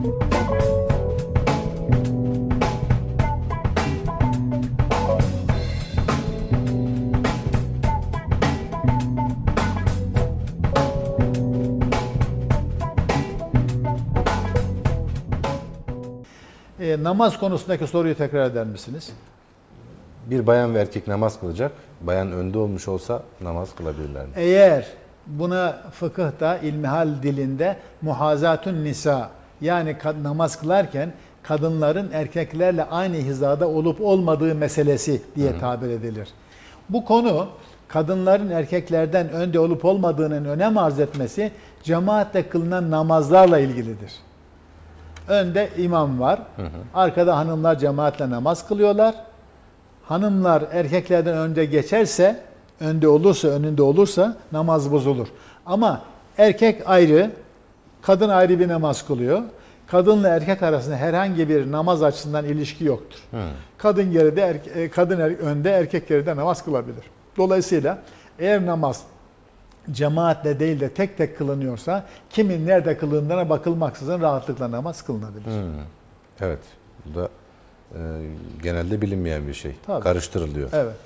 E, namaz konusundaki soruyu tekrar eder misiniz? Bir bayan ve erkek namaz kılacak. Bayan önde olmuş olsa namaz kılabilirler mi? Eğer buna fıkıhta, ilmihal dilinde muhazatun nisa yani namaz kılarken kadınların erkeklerle aynı hizada olup olmadığı meselesi diye tabir edilir. Bu konu kadınların erkeklerden önde olup olmadığının önem arz etmesi cemaatle kılınan namazlarla ilgilidir. Önde imam var. Arkada hanımlar cemaatle namaz kılıyorlar. Hanımlar erkeklerden önde geçerse, önde olursa, önünde olursa namaz bozulur. Ama erkek ayrı, kadın ayrı bir namaz kılıyor. Kadınla erkek arasında herhangi bir namaz açısından ilişki yoktur. Kadın geride, erke- e, kadın er- önde, erkek geride namaz kılabilir. Dolayısıyla eğer namaz cemaatle değil de tek tek kılınıyorsa kimin nerede kılındığına bakılmaksızın rahatlıkla namaz kılınabilir. Evet. Bu da e, genelde bilinmeyen bir şey. Tabii. Karıştırılıyor. Evet.